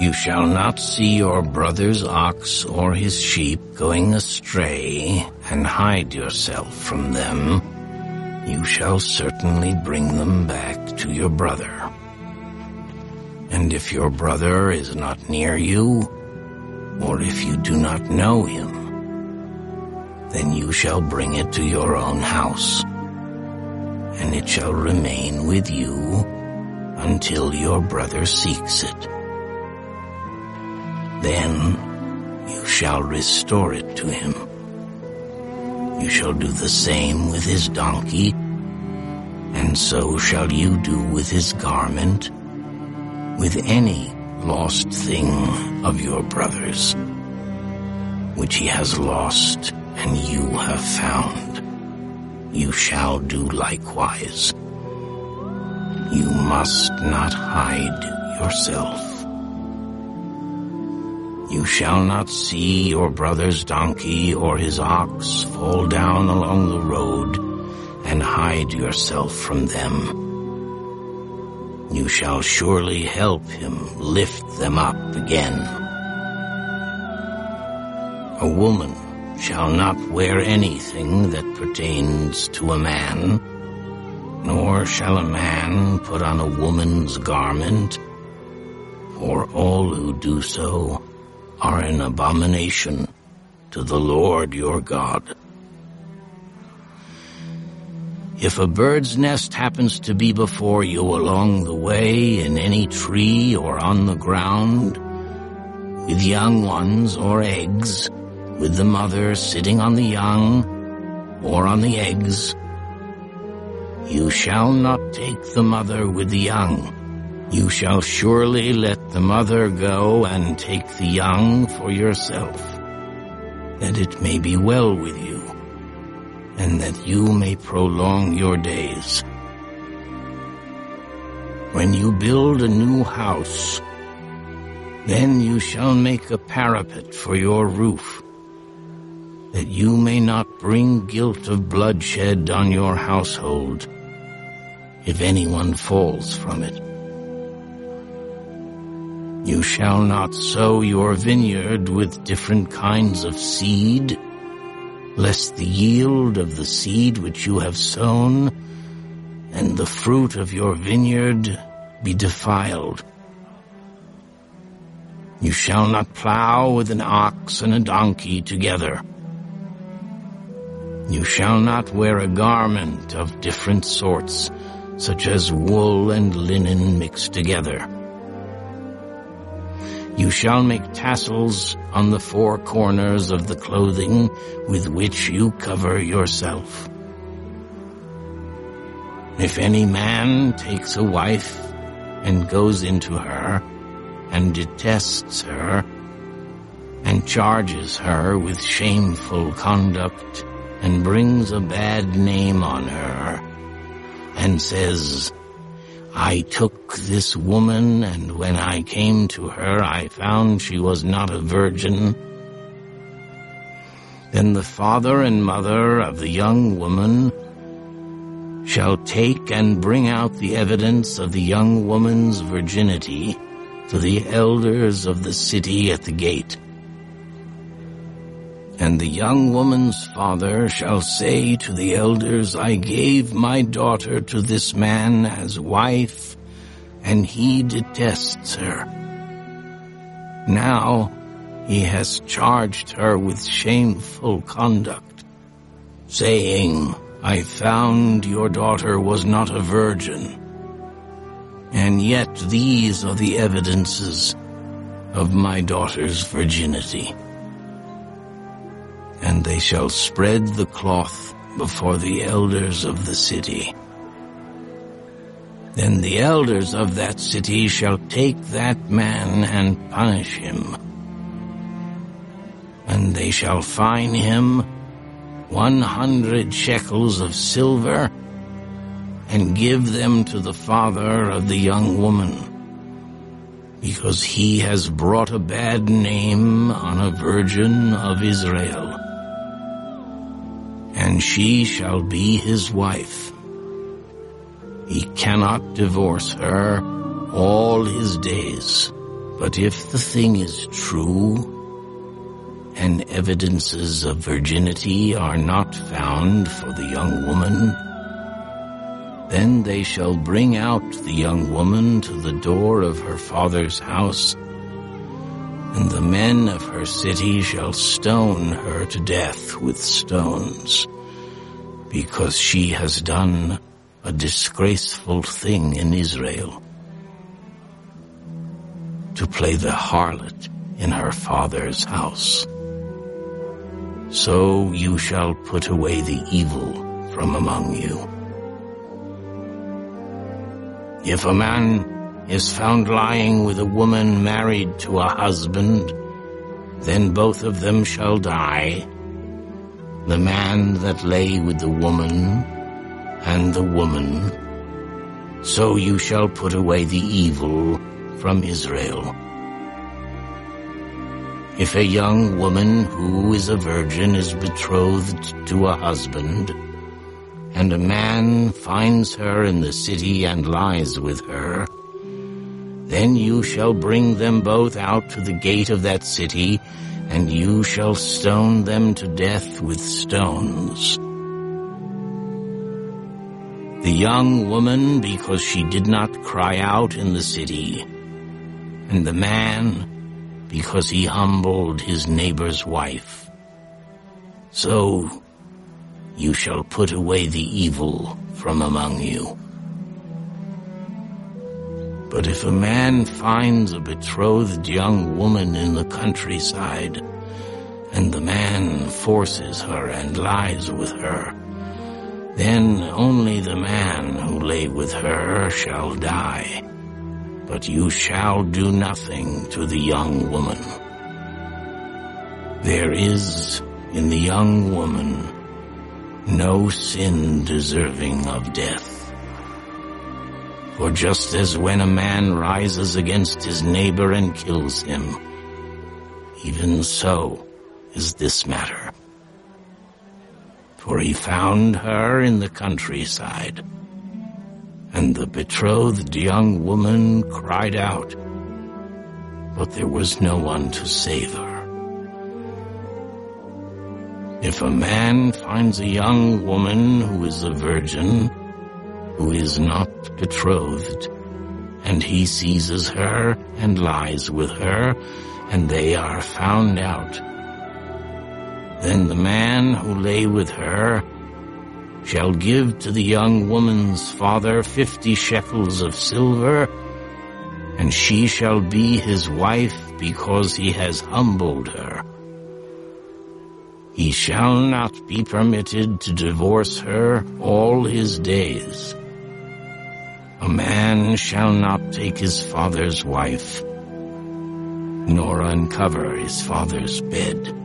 You shall not see your brother's ox or his sheep going astray and hide yourself from them. You shall certainly bring them back to your brother. And if your brother is not near you, or if you do not know him, then you shall bring it to your own house, and it shall remain with you until your brother seeks it. Then you shall restore it to him. You shall do the same with his donkey, and so shall you do with his garment, with any lost thing of your brother's, which he has lost and you have found. You shall do likewise. You must not hide yourself. You shall not see your brother's donkey or his ox fall down along the road and hide yourself from them. You shall surely help him lift them up again. A woman shall not wear anything that pertains to a man, nor shall a man put on a woman's garment, for all who do so are an abomination to the Lord your God. If a bird's nest happens to be before you along the way in any tree or on the ground, with young ones or eggs, with the mother sitting on the young or on the eggs, you shall not take the mother with the young you shall surely let the mother go and take the young for yourself, that it may be well with you, and that you may prolong your days. When you build a new house, then you shall make a parapet for your roof, that you may not bring guilt of bloodshed on your household, if anyone falls from it. You shall not sow your vineyard with different kinds of seed, lest the yield of the seed which you have sown and the fruit of your vineyard be defiled. You shall not plow with an ox and a donkey together. You shall not wear a garment of different sorts, such as wool and linen mixed together. You shall make tassels on the four corners of the clothing with which you cover yourself. If any man takes a wife and goes into her and detests her and charges her with shameful conduct and brings a bad name on her and says, I took this woman, and when I came to her, I found she was not a virgin. Then the father and mother of the young woman shall take and bring out the evidence of the young woman's virginity to the elders of the city at the gate. And the young woman's father shall say to the elders, I gave my daughter to this man as wife, and he detests her. Now he has charged her with shameful conduct, saying, I found your daughter was not a virgin. And yet these are the evidences of my daughter's virginity and they shall spread the cloth before the elders of the city. Then the elders of that city shall take that man and punish him. And they shall fine him one hundred shekels of silver and give them to the father of the young woman, because he has brought a bad name on a virgin of Israel she shall be his wife. He cannot divorce her all his days, But if the thing is true, and evidences of virginity are not found for the young woman, then they shall bring out the young woman to the door of her father's house, and the men of her city shall stone her to death with stones, because she has done a disgraceful thing in Israel, to play the harlot in her father's house. So you shall put away the evil from among you. If a man is found lying with a woman married to a husband, then both of them shall die, the man that lay with the woman and the woman. So you shall put away the evil from Israel. If a young woman who is a virgin is betrothed to a husband, and a man finds her in the city and lies with her, then you shall bring them both out to the gate of that city, and you shall stone them to death with stones. The young woman because she did not cry out in the city, and the man because he humbled his neighbor's wife. So you shall put away the evil from among you. But if a man finds a betrothed young woman in the countryside, and the man forces her and lies with her, then only the man who lay with her shall die but you shall do nothing to the young woman. There is in the young woman no sin deserving of death. For just as when a man rises against his neighbor and kills him, even so is this matter. For he found her in the countryside, and the betrothed young woman cried out, but there was no one to save her. If a man finds a young woman who is a virgin, who is not betrothed, and he seizes her and lies with her, and they are found out, then the man who lay with her shall give to the young woman's father fifty shekels of silver, and she shall be his wife because he has humbled her. He shall not be permitted to divorce her all his days. A man shall not take his father's wife, nor uncover his father's bed.